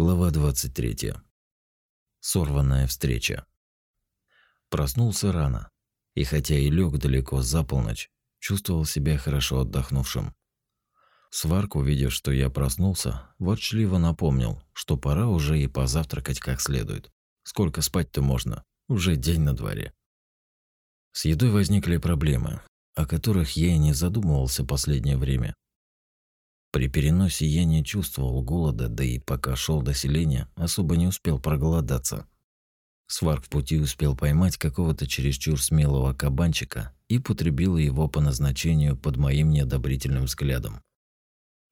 Глава 23. Сорванная встреча. Проснулся рано, и хотя и лег далеко за полночь, чувствовал себя хорошо отдохнувшим. Сварк, увидев, что я проснулся, ворчливо напомнил, что пора уже и позавтракать как следует. Сколько спать-то можно? Уже день на дворе. С едой возникли проблемы, о которых я и не задумывался последнее время. При переносе я не чувствовал голода, да и пока шел до селения, особо не успел проголодаться. Сварк в пути успел поймать какого-то чересчур смелого кабанчика и потребил его по назначению под моим неодобрительным взглядом.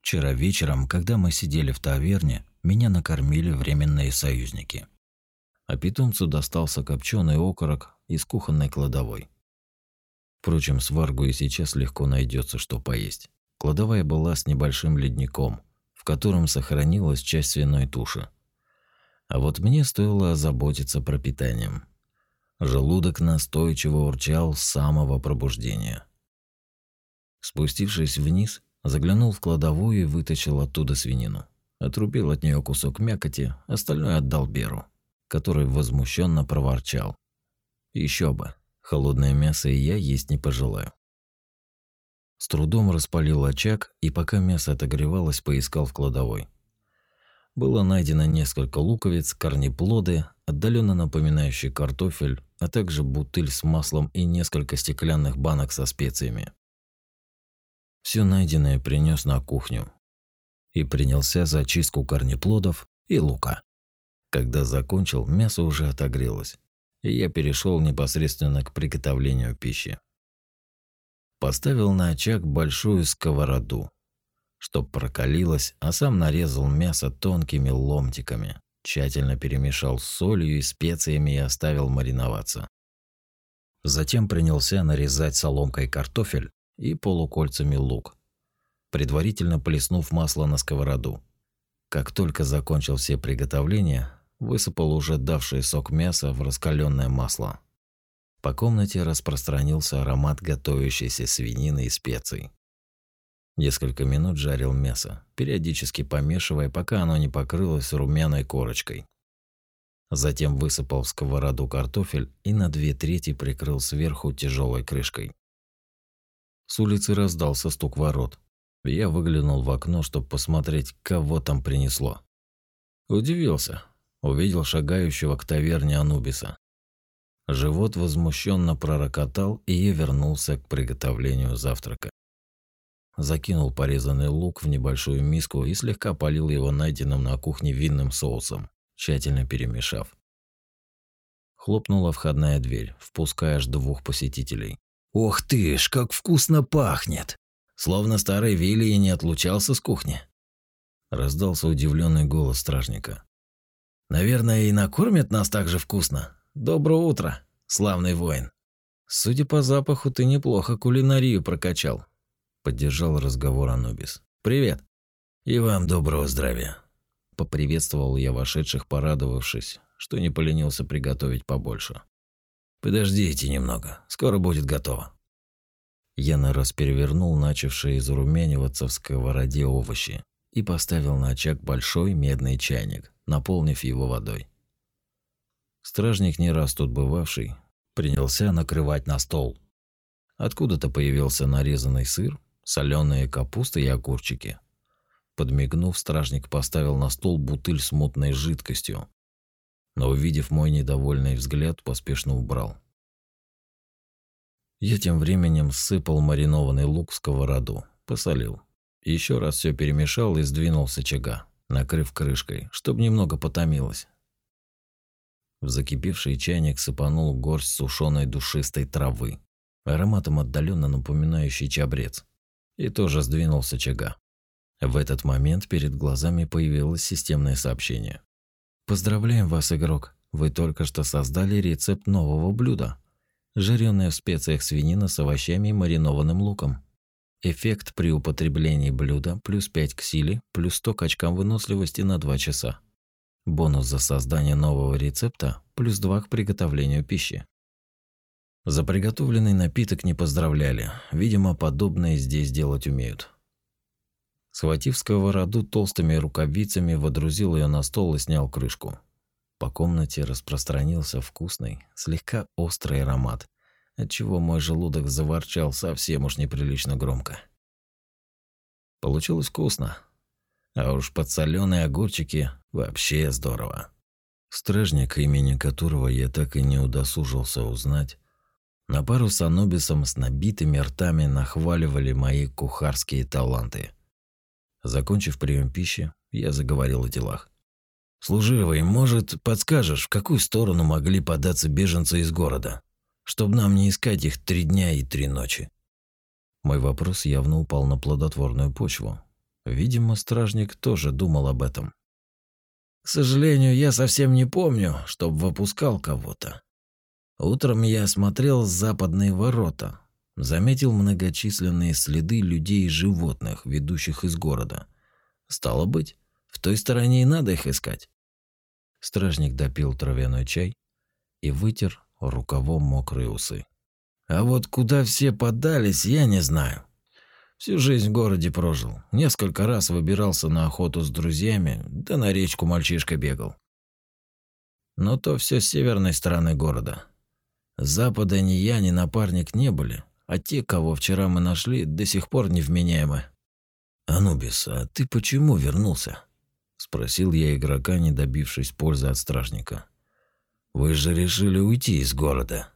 Вчера вечером, когда мы сидели в таверне, меня накормили временные союзники. А питомцу достался копченый окорок из кухонной кладовой. Впрочем, сваргу и сейчас легко найдется, что поесть. Кладовая была с небольшим ледником, в котором сохранилась часть свиной туши. А вот мне стоило озаботиться пропитанием. Желудок настойчиво урчал с самого пробуждения. Спустившись вниз, заглянул в кладовую и вытащил оттуда свинину. Отрубил от нее кусок мякоти, остальное отдал Беру, который возмущенно проворчал. Еще бы, холодное мясо и я есть не пожелаю. С трудом распалил очаг и пока мясо отогревалось, поискал в кладовой. Было найдено несколько луковиц, корнеплоды, отдаленно напоминающие картофель, а также бутыль с маслом и несколько стеклянных банок со специями. Все найденное принес на кухню и принялся за очистку корнеплодов и лука. Когда закончил, мясо уже отогрелось, и я перешел непосредственно к приготовлению пищи. Поставил на очаг большую сковороду, чтоб прокалилась, а сам нарезал мясо тонкими ломтиками, тщательно перемешал с солью и специями и оставил мариноваться. Затем принялся нарезать соломкой картофель и полукольцами лук, предварительно плеснув масло на сковороду. Как только закончил все приготовления, высыпал уже давшее сок мяса в раскаленное масло. По комнате распространился аромат готовящейся свинины и специй. Несколько минут жарил мясо, периодически помешивая, пока оно не покрылось румяной корочкой. Затем высыпал в сковороду картофель и на две трети прикрыл сверху тяжелой крышкой. С улицы раздался стук ворот. Я выглянул в окно, чтобы посмотреть, кого там принесло. Удивился. Увидел шагающего к таверне Анубиса. Живот возмущенно пророкотал, и я вернулся к приготовлению завтрака. Закинул порезанный лук в небольшую миску и слегка полил его найденным на кухне винным соусом, тщательно перемешав. Хлопнула входная дверь, впуская аж двух посетителей. «Ох ты ж, как вкусно пахнет! Словно старый Вилли и не отлучался с кухни!» Раздался удивленный голос стражника. «Наверное, и накормят нас так же вкусно. Доброе утро, славный воин. Судя по запаху, ты неплохо кулинарию прокачал. Поддержал разговор Анубис. Привет. И вам доброго здравия. Поприветствовал я вошедших, порадовавшись, что не поленился приготовить побольше. Подождите немного, скоро будет готово. Я на раз перевернул начавшие изрумяниваться в сковороде овощи и поставил на очаг большой медный чайник, наполнив его водой. Стражник, не раз тут бывавший, принялся накрывать на стол. Откуда-то появился нарезанный сыр, соленые капуста и огурчики. Подмигнув, стражник поставил на стол бутыль с мутной жидкостью, но, увидев мой недовольный взгляд, поспешно убрал. Я тем временем сыпал маринованный лук в сковороду, посолил. Еще раз все перемешал и сдвинул с накрыв крышкой, чтобы немного потомилось. В закипевший чайник сыпанул горсть сушеной душистой травы, ароматом отдаленно напоминающий чабрец, и тоже сдвинул с очага. В этот момент перед глазами появилось системное сообщение. «Поздравляем вас, игрок! Вы только что создали рецепт нового блюда. Жареная в специях свинина с овощами и маринованным луком. Эффект при употреблении блюда плюс 5 к силе, плюс 100 к очкам выносливости на 2 часа. Бонус за создание нового рецепта плюс 2 к приготовлению пищи. За приготовленный напиток не поздравляли. Видимо, подобное здесь делать умеют. Схватив сковороду толстыми рукавицами, водрузил ее на стол и снял крышку. По комнате распространился вкусный, слегка острый аромат, отчего мой желудок заворчал совсем уж неприлично громко. Получилось вкусно. А уж подсоленые огурчики вообще здорово. Стражник, имени которого я так и не удосужился узнать, на пару с Анубисом с набитыми ртами нахваливали мои кухарские таланты. Закончив прием пищи, я заговорил о делах. «Служивый, может, подскажешь, в какую сторону могли податься беженцы из города, чтобы нам не искать их три дня и три ночи?» Мой вопрос явно упал на плодотворную почву. Видимо, стражник тоже думал об этом. «К сожалению, я совсем не помню, чтобы выпускал кого-то. Утром я осмотрел западные ворота, Заметил многочисленные следы людей и животных, ведущих из города. Стало быть, в той стороне и надо их искать. Стражник допил травяной чай и вытер рукавом мокрые усы. А вот куда все подались, я не знаю. Всю жизнь в городе прожил. Несколько раз выбирался на охоту с друзьями, да на речку мальчишка бегал. Но то все с северной стороны города. С запада ни я, ни напарник не были, а те, кого вчера мы нашли, до сих пор невменяемы. «Анубис, а ты почему вернулся?» – спросил я игрока, не добившись пользы от стражника. «Вы же решили уйти из города».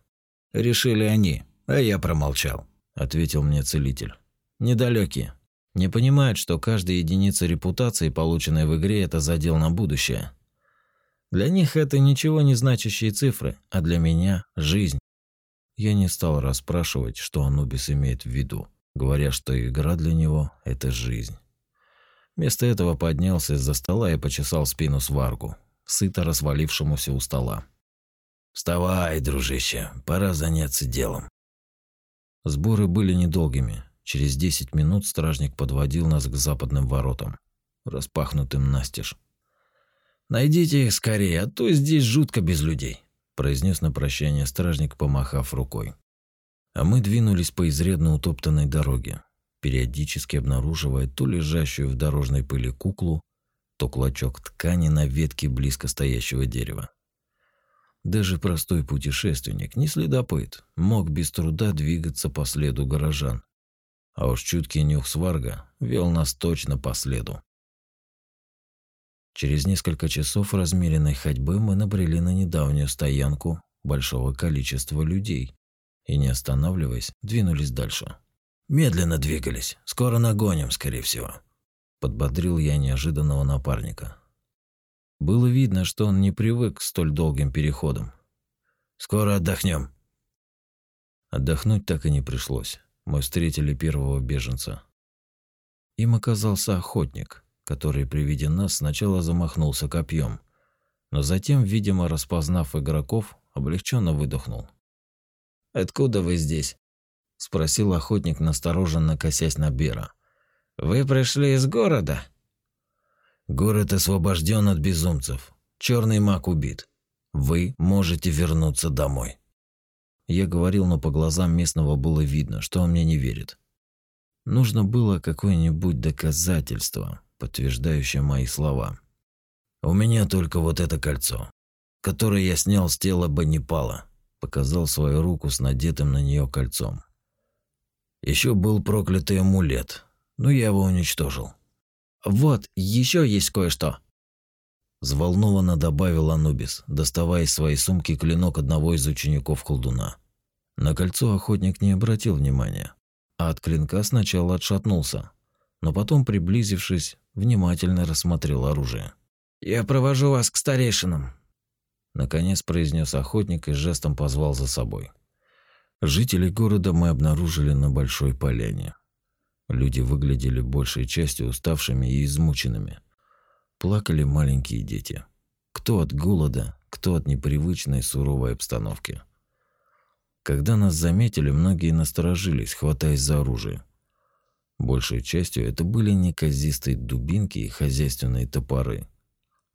«Решили они, а я промолчал», – ответил мне целитель. «Недалекие. Не понимают, что каждая единица репутации, полученная в игре, это задел на будущее. Для них это ничего не значащие цифры, а для меня – жизнь. Я не стал расспрашивать, что Анубис имеет в виду, говоря, что игра для него – это жизнь. Вместо этого поднялся из-за стола и почесал спину сваргу, сыто развалившемуся у стола. «Вставай, дружище, пора заняться делом». Сборы были недолгими. Через десять минут стражник подводил нас к западным воротам, распахнутым настежь. «Найдите их скорее, а то здесь жутко без людей» произнес на прощание стражник, помахав рукой. А мы двинулись по изрядно утоптанной дороге, периодически обнаруживая то лежащую в дорожной пыли куклу, то клочок ткани на ветке близко стоящего дерева. Даже простой путешественник, не следопыт, мог без труда двигаться по следу горожан. А уж чуткий нюх сварга вел нас точно по следу. Через несколько часов размеренной ходьбы мы набрели на недавнюю стоянку большого количества людей и, не останавливаясь, двинулись дальше. «Медленно двигались, скоро нагоним, скорее всего», – подбодрил я неожиданного напарника. Было видно, что он не привык к столь долгим переходам. «Скоро отдохнем. Отдохнуть так и не пришлось. Мы встретили первого беженца. Им оказался охотник – который при виде нас сначала замахнулся копьем, но затем, видимо, распознав игроков, облегченно выдохнул. «Откуда вы здесь?» – спросил охотник, настороженно косясь на Бера. «Вы пришли из города?» «Город освобожден от безумцев. Черный маг убит. Вы можете вернуться домой». Я говорил, но по глазам местного было видно, что он мне не верит. Нужно было какое-нибудь доказательство, подтверждающее мои слова. «У меня только вот это кольцо, которое я снял с тела Банипала», показал свою руку с надетым на нее кольцом. Еще был проклятый амулет, но я его уничтожил. «Вот, еще есть кое-что», Взволнованно добавил Анубис, доставая из своей сумки клинок одного из учеников колдуна. На кольцо охотник не обратил внимания, а от клинка сначала отшатнулся, но потом, приблизившись, внимательно рассмотрел оружие. «Я провожу вас к старейшинам», – наконец произнес охотник и жестом позвал за собой. Жителей города мы обнаружили на большой поляне. Люди выглядели большей частью уставшими и измученными. Плакали маленькие дети. Кто от голода, кто от непривычной суровой обстановки. Когда нас заметили, многие насторожились, хватаясь за оружие. Большей частью это были неказистые дубинки и хозяйственные топоры.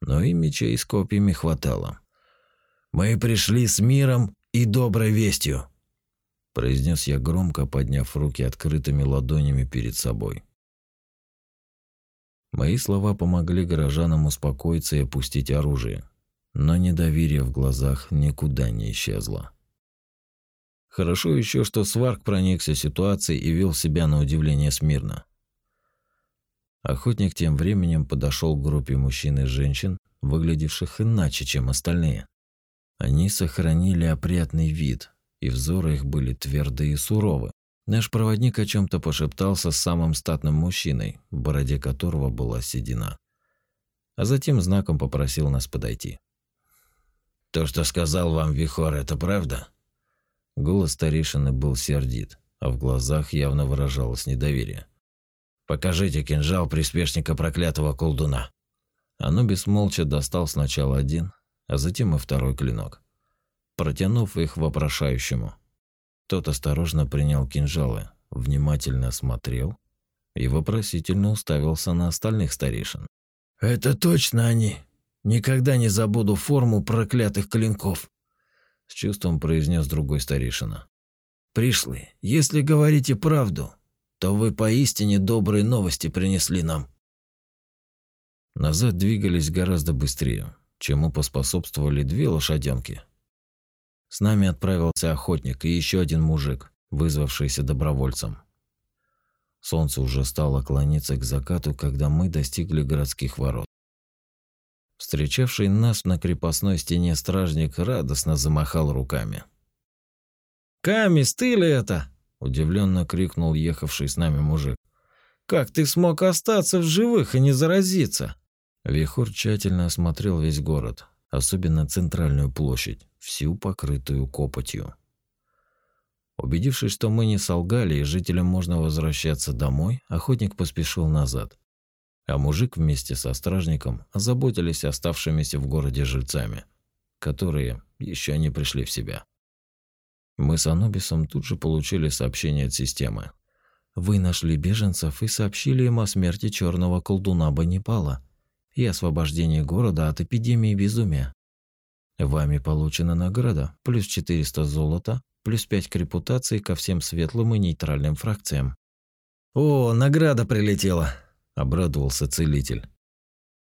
Но и мечей с копьями хватало. «Мы пришли с миром и доброй вестью», – произнес я громко, подняв руки открытыми ладонями перед собой. Мои слова помогли горожанам успокоиться и опустить оружие, но недоверие в глазах никуда не исчезло. Хорошо еще, что Сварк проникся ситуацией и вел себя на удивление смирно. Охотник тем временем подошел к группе мужчин и женщин, выглядевших иначе, чем остальные. Они сохранили опрятный вид, и взоры их были твердые и суровы. Наш проводник о чем то пошептался с самым статным мужчиной, в бороде которого была седина. А затем знаком попросил нас подойти. «То, что сказал вам Вихор, это правда?» Голос старейшины был сердит, а в глазах явно выражалось недоверие. Покажите кинжал приспешника проклятого колдуна. Анубис молча достал сначала один, а затем и второй клинок, протянув их вопрошающему. Тот осторожно принял кинжалы, внимательно осмотрел и вопросительно уставился на остальных старейшин. «Это точно они! Никогда не забуду форму проклятых клинков!» С чувством произнес другой старейшина. «Пришлые, если говорите правду, то вы поистине добрые новости принесли нам. Назад двигались гораздо быстрее, чему поспособствовали две лошаденки. С нами отправился охотник и еще один мужик, вызвавшийся добровольцем. Солнце уже стало клониться к закату, когда мы достигли городских ворот. Встречавший нас на крепостной стене стражник радостно замахал руками. «Камис, ты ли это?» Удивленно крикнул ехавший с нами мужик. «Как ты смог остаться в живых и не заразиться?» Вихор тщательно осмотрел весь город, особенно центральную площадь, всю покрытую копотью. Убедившись, что мы не солгали и жителям можно возвращаться домой, охотник поспешил назад. А мужик вместе со стражником озаботились оставшимися в городе жильцами, которые еще не пришли в себя. Мы с Анубисом тут же получили сообщение от системы. Вы нашли беженцев и сообщили им о смерти черного колдуна Банипала и освобождении города от эпидемии безумия. Вами получена награда плюс 400 золота, плюс 5 к репутации ко всем светлым и нейтральным фракциям. «О, награда прилетела!» – обрадовался целитель.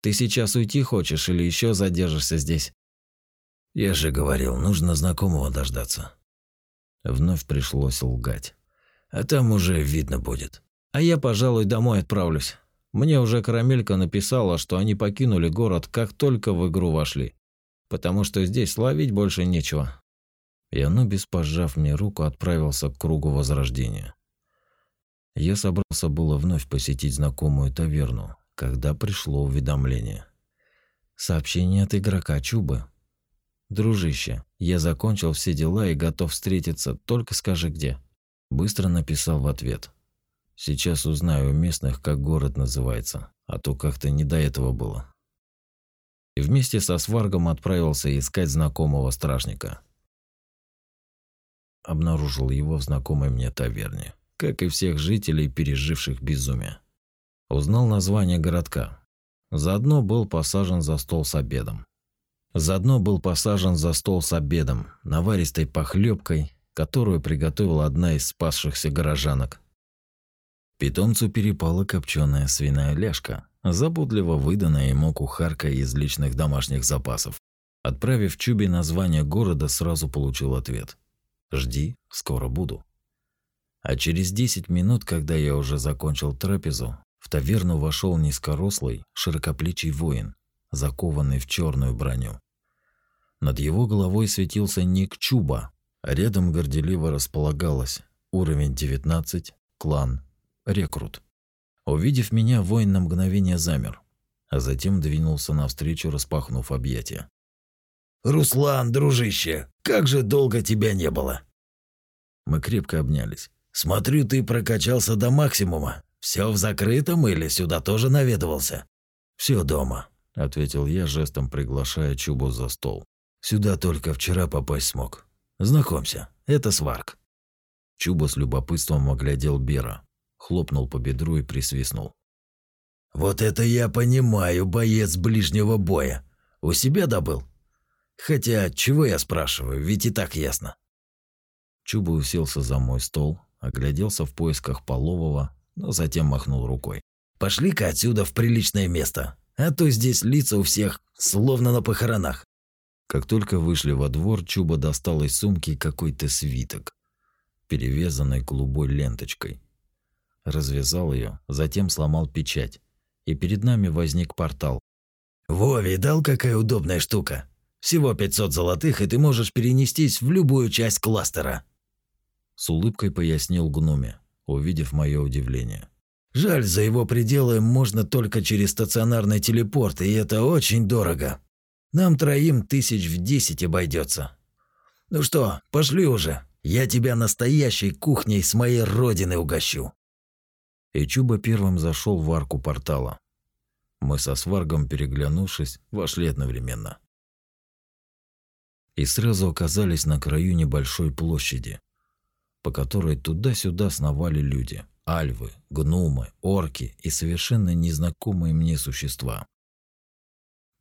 «Ты сейчас уйти хочешь или еще задержишься здесь?» «Я же говорил, нужно знакомого дождаться», Вновь пришлось лгать. А там уже видно будет. А я, пожалуй, домой отправлюсь. Мне уже Карамелька написала, что они покинули город, как только в игру вошли. Потому что здесь ловить больше нечего. И Анубис, пожав мне руку, отправился к кругу возрождения. Я собрался было вновь посетить знакомую таверну, когда пришло уведомление. Сообщение от игрока Чубы. «Дружище, я закончил все дела и готов встретиться, только скажи где». Быстро написал в ответ. «Сейчас узнаю у местных, как город называется, а то как-то не до этого было». И вместе со Сваргом отправился искать знакомого стражника. Обнаружил его в знакомой мне таверне, как и всех жителей, переживших безумие. Узнал название городка. Заодно был посажен за стол с обедом. Заодно был посажен за стол с обедом, наваристой похлебкой, которую приготовила одна из спасшихся горожанок. Питомцу перепала копченая свиная ляжка, заботливо выданная ему кухаркой из личных домашних запасов. Отправив Чубе название города, сразу получил ответ. «Жди, скоро буду». А через 10 минут, когда я уже закончил трапезу, в таверну вошел низкорослый, широкоплечий воин, закованный в черную броню. Над его головой светился ник Чуба, а рядом горделиво располагалось уровень 19, клан, рекрут. Увидев меня, воин на мгновение замер, а затем двинулся навстречу, распахнув объятия. «Руслан, дружище, как же долго тебя не было!» Мы крепко обнялись. «Смотрю, ты прокачался до максимума. Все в закрытом или сюда тоже наведывался?» Все дома», — ответил я, жестом приглашая Чубу за стол. Сюда только вчера попасть смог. Знакомься, это Сварк. Чуба с любопытством оглядел Бера, хлопнул по бедру и присвистнул. Вот это я понимаю, боец ближнего боя. У себя добыл? Хотя, чего я спрашиваю, ведь и так ясно. Чуба уселся за мой стол, огляделся в поисках полового, но затем махнул рукой. Пошли-ка отсюда в приличное место, а то здесь лица у всех словно на похоронах. Как только вышли во двор, Чуба достал из сумки какой-то свиток, перевязанный голубой ленточкой. Развязал ее, затем сломал печать, и перед нами возник портал. «Во, видал, какая удобная штука? Всего 500 золотых, и ты можешь перенестись в любую часть кластера». С улыбкой пояснил гноме, увидев мое удивление. «Жаль, за его пределы можно только через стационарный телепорт, и это очень дорого. Нам троим тысяч в десять обойдется. Ну что, пошли уже. Я тебя настоящей кухней с моей родины угощу. И Чуба первым зашел в арку портала. Мы со сваргом, переглянувшись, вошли одновременно. И сразу оказались на краю небольшой площади, по которой туда-сюда сновали люди. Альвы, гномы, орки и совершенно незнакомые мне существа.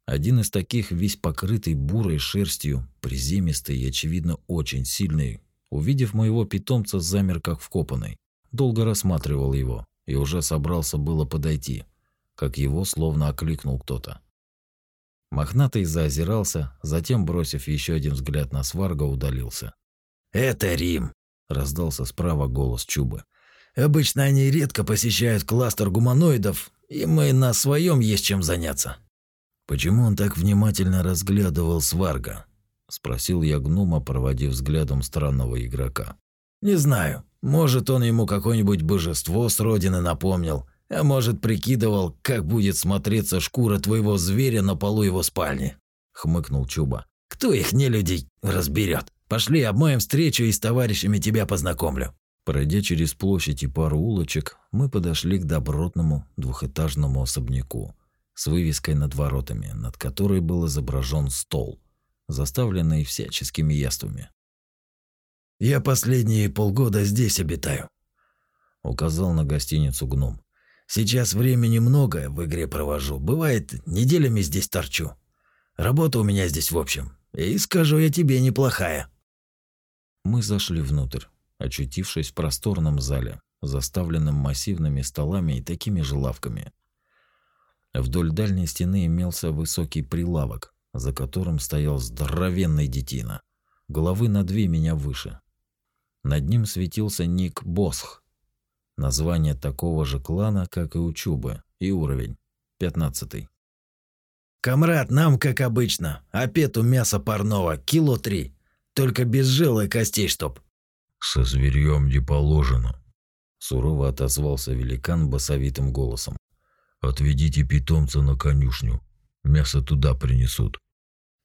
Один из таких, весь покрытый бурой шерстью, приземистый и, очевидно, очень сильный, увидев моего питомца, замер как вкопанный. Долго рассматривал его и уже собрался было подойти, как его словно окликнул кто-то. Мохнатый заозирался, затем, бросив еще один взгляд на сварга, удалился. «Это Рим!» – раздался справа голос Чубы. «Обычно они редко посещают кластер гуманоидов, и мы на своем есть чем заняться». «Почему он так внимательно разглядывал Сварга?» – спросил я гнома, проводив взглядом странного игрока. «Не знаю. Может, он ему какое-нибудь божество с родины напомнил, а может, прикидывал, как будет смотреться шкура твоего зверя на полу его спальни», – хмыкнул Чуба. «Кто их не людей разберет? Пошли, обмоем встречу и с товарищами тебя познакомлю». Пройдя через площадь и пару улочек, мы подошли к добротному двухэтажному особняку – с вывеской над воротами, над которой был изображен стол, заставленный всяческими яствами. «Я последние полгода здесь обитаю», – указал на гостиницу гном. «Сейчас времени много в игре провожу. Бывает, неделями здесь торчу. Работа у меня здесь в общем. И скажу я тебе, неплохая». Мы зашли внутрь, очутившись в просторном зале, заставленном массивными столами и такими же лавками – Вдоль дальней стены имелся высокий прилавок, за которым стоял здоровенный детина, головы на две меня выше. Над ним светился ник Босх, название такого же клана, как и у Чубы, и уровень – пятнадцатый. «Камрад, нам, как обычно, а пету мяса парного, кило три, только без жил и костей чтоб». «Со зверьем не положено», – сурово отозвался великан басовитым голосом. Отведите питомца на конюшню. Мясо туда принесут.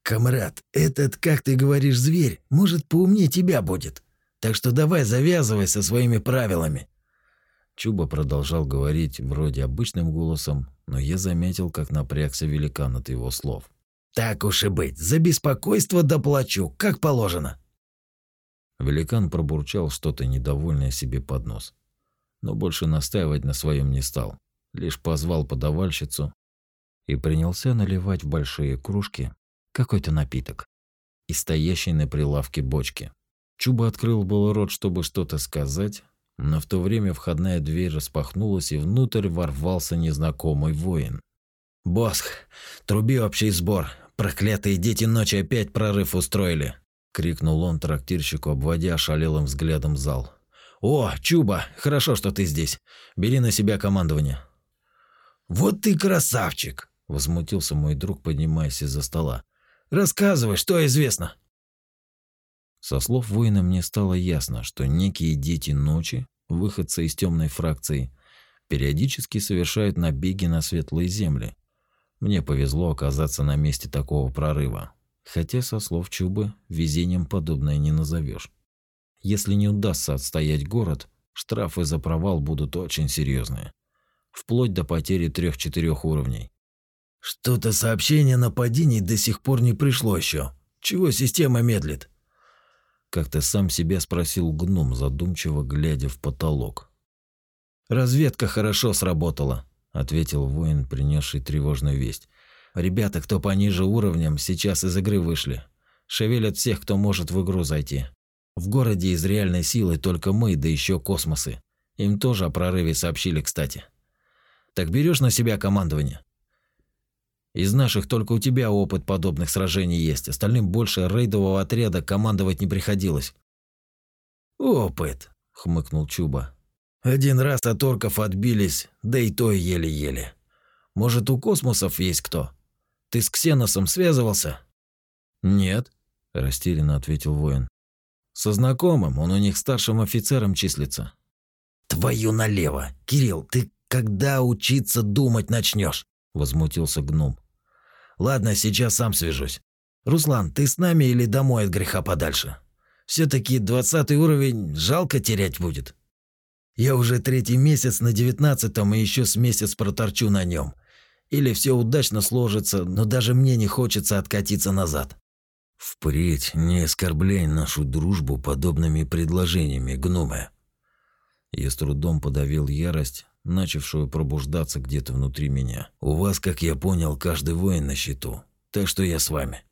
Камрад, этот, как ты говоришь, зверь, может, поумнее тебя будет. Так что давай завязывай со своими правилами. Чуба продолжал говорить вроде обычным голосом, но я заметил, как напрягся великан от его слов. Так уж и быть, за беспокойство доплачу, как положено. Великан пробурчал что-то недовольное себе под нос, но больше настаивать на своем не стал лишь позвал подавальщицу и принялся наливать в большие кружки какой-то напиток из стоящей на прилавке бочки. Чуба открыл был рот, чтобы что-то сказать, но в то время входная дверь распахнулась, и внутрь ворвался незнакомый воин. «Босх, труби общий сбор. Проклятые дети ночи опять прорыв устроили!» – крикнул он трактирщику, обводя шалелым взглядом зал. «О, Чуба, хорошо, что ты здесь. Бери на себя командование. «Вот ты красавчик!» – возмутился мой друг, поднимаясь из-за стола. «Рассказывай, что известно!» Со слов воина мне стало ясно, что некие дети ночи, выходцы из темной фракции, периодически совершают набеги на светлые земли. Мне повезло оказаться на месте такого прорыва. Хотя, со слов Чубы, везением подобное не назовешь. Если не удастся отстоять город, штрафы за провал будут очень серьезные вплоть до потери трех-четырех уровней. Что-то сообщение о нападении до сих пор не пришло еще. Чего система медлит? Как-то сам себя спросил гном, задумчиво глядя в потолок. Разведка хорошо сработала, ответил воин, принесший тревожную весть. Ребята, кто пониже уровнем, сейчас из игры вышли. Шевелят всех, кто может в игру зайти. В городе из реальной силы только мы, да еще космосы. Им тоже о прорыве сообщили, кстати. Так берешь на себя командование? Из наших только у тебя опыт подобных сражений есть, остальным больше рейдового отряда командовать не приходилось. Опыт, хмыкнул Чуба. Один раз от орков отбились, да и то еле-еле. Может, у космосов есть кто? Ты с Ксеносом связывался? Нет, растерянно ответил воин. Со знакомым, он у них старшим офицером числится. Твою налево. Кирилл, ты когда учиться думать начнешь? возмутился гном. Ладно, сейчас сам свяжусь. Руслан, ты с нами или домой от греха подальше? все таки двадцатый уровень жалко терять будет. Я уже третий месяц на девятнадцатом и еще с месяц проторчу на нем. Или все удачно сложится, но даже мне не хочется откатиться назад. Впредь не оскорбляй нашу дружбу подобными предложениями, гномы. Я с трудом подавил ярость, начавшую пробуждаться где-то внутри меня. У вас, как я понял, каждый воин на счету. Так что я с вами.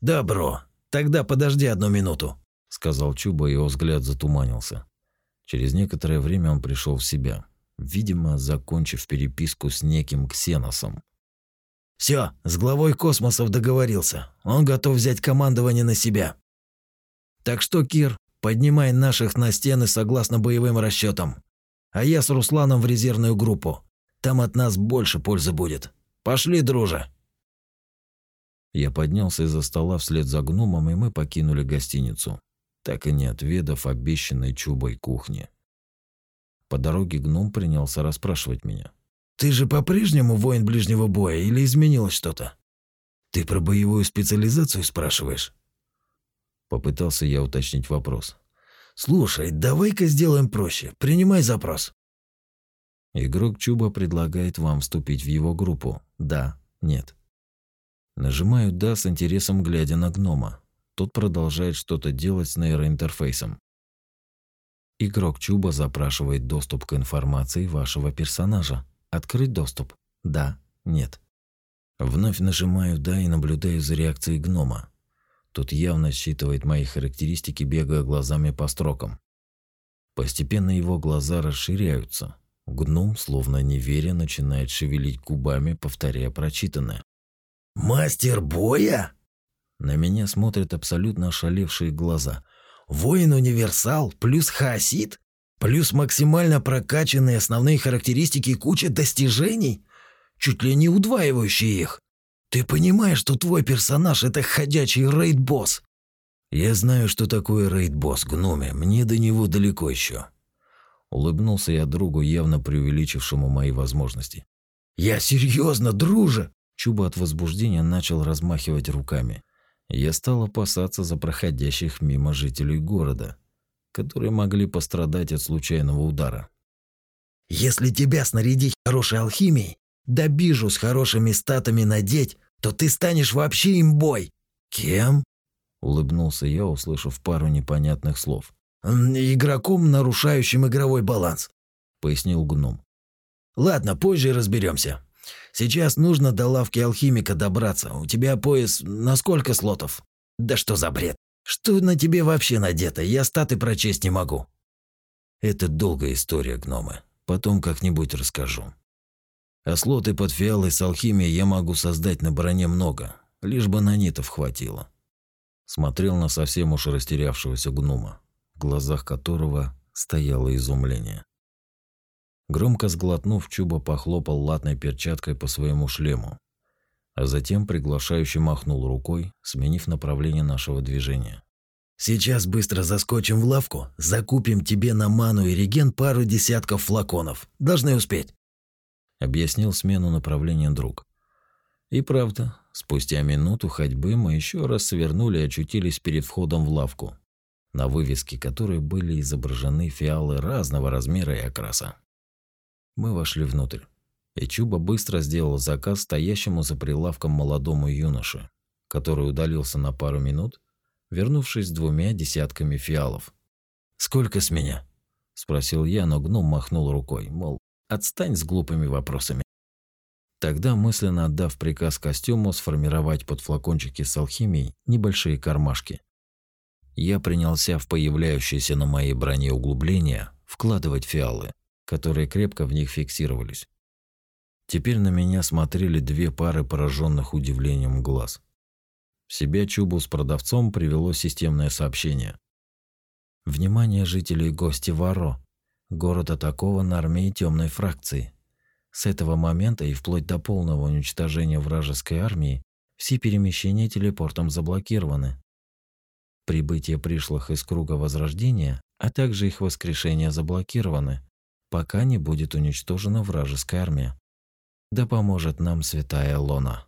Добро. Тогда подожди одну минуту, сказал Чуба, и его взгляд затуманился. Через некоторое время он пришел в себя, видимо, закончив переписку с неким Ксеносом. Все, с главой космосов договорился. Он готов взять командование на себя. Так что, Кир, поднимай наших на стены согласно боевым расчетам а я с Русланом в резервную группу. Там от нас больше пользы будет. Пошли, друже!» Я поднялся из-за стола вслед за гномом, и мы покинули гостиницу, так и не отведав обещанной чубой кухни. По дороге гном принялся расспрашивать меня. «Ты же по-прежнему воин ближнего боя или изменилось что-то? Ты про боевую специализацию спрашиваешь?» Попытался я уточнить вопрос. Слушай, давай-ка сделаем проще. Принимай запрос. Игрок Чуба предлагает вам вступить в его группу. Да, нет. Нажимаю «да» с интересом, глядя на гнома. Тот продолжает что-то делать с нейроинтерфейсом. Игрок Чуба запрашивает доступ к информации вашего персонажа. Открыть доступ? Да, нет. Вновь нажимаю «да» и наблюдаю за реакцией гнома. Тот явно считывает мои характеристики, бегая глазами по строкам. Постепенно его глаза расширяются. Гном, словно не веря, начинает шевелить губами, повторяя прочитанное. «Мастер боя?» На меня смотрят абсолютно ошалевшие глаза. «Воин-универсал плюс хаосит? Плюс максимально прокачанные основные характеристики и куча достижений? Чуть ли не удваивающие их. Ты понимаешь, что твой персонаж это ходячий рейд-босс? Я знаю, что такое рейд-босс, гноме. Мне до него далеко еще. Улыбнулся я другу, явно преувеличившему мои возможности. Я серьезно, друже. Чуба от возбуждения начал размахивать руками. Я стал опасаться за проходящих мимо жителей города, которые могли пострадать от случайного удара. Если тебя снарядить хорошей алхимией, добижу с хорошими статами надеть, то ты станешь вообще имбой. Кем? Улыбнулся я, услышав пару непонятных слов. Игроком, нарушающим игровой баланс, пояснил гном. Ладно, позже разберемся. Сейчас нужно до лавки алхимика добраться. У тебя пояс на сколько слотов? Да что за бред? Что на тебе вообще надето? Я статы прочесть не могу. Это долгая история, гномы. Потом как-нибудь расскажу. А слоты под фиалой с алхимией я могу создать на броне много, лишь бы нанитов хватило. Смотрел на совсем уж растерявшегося гнома, в глазах которого стояло изумление. Громко сглотнув, Чуба похлопал латной перчаткой по своему шлему, а затем приглашающе махнул рукой, сменив направление нашего движения. «Сейчас быстро заскочим в лавку, закупим тебе на ману и реген пару десятков флаконов. Должны успеть» объяснил смену направления друг. И правда, спустя минуту ходьбы мы еще раз свернули и очутились перед входом в лавку, на вывеске которой были изображены фиалы разного размера и окраса. Мы вошли внутрь, и Чуба быстро сделал заказ стоящему за прилавком молодому юноше, который удалился на пару минут, вернувшись с двумя десятками фиалов. «Сколько с меня?» – спросил я, но гном махнул рукой, мол, Отстань с глупыми вопросами. Тогда, мысленно отдав приказ костюму сформировать под флакончики с алхимией небольшие кармашки, я принялся в появляющиеся на моей броне углубления вкладывать фиалы, которые крепко в них фиксировались. Теперь на меня смотрели две пары пораженных удивлением глаз. В себя Чубу с продавцом привело системное сообщение. Внимание жителей гости Варо. Город атакован армией темной фракции. С этого момента и вплоть до полного уничтожения вражеской армии все перемещения телепортом заблокированы. Прибытие пришлых из круга возрождения, а также их воскрешение заблокированы, пока не будет уничтожена вражеская армия. Да поможет нам святая Лона.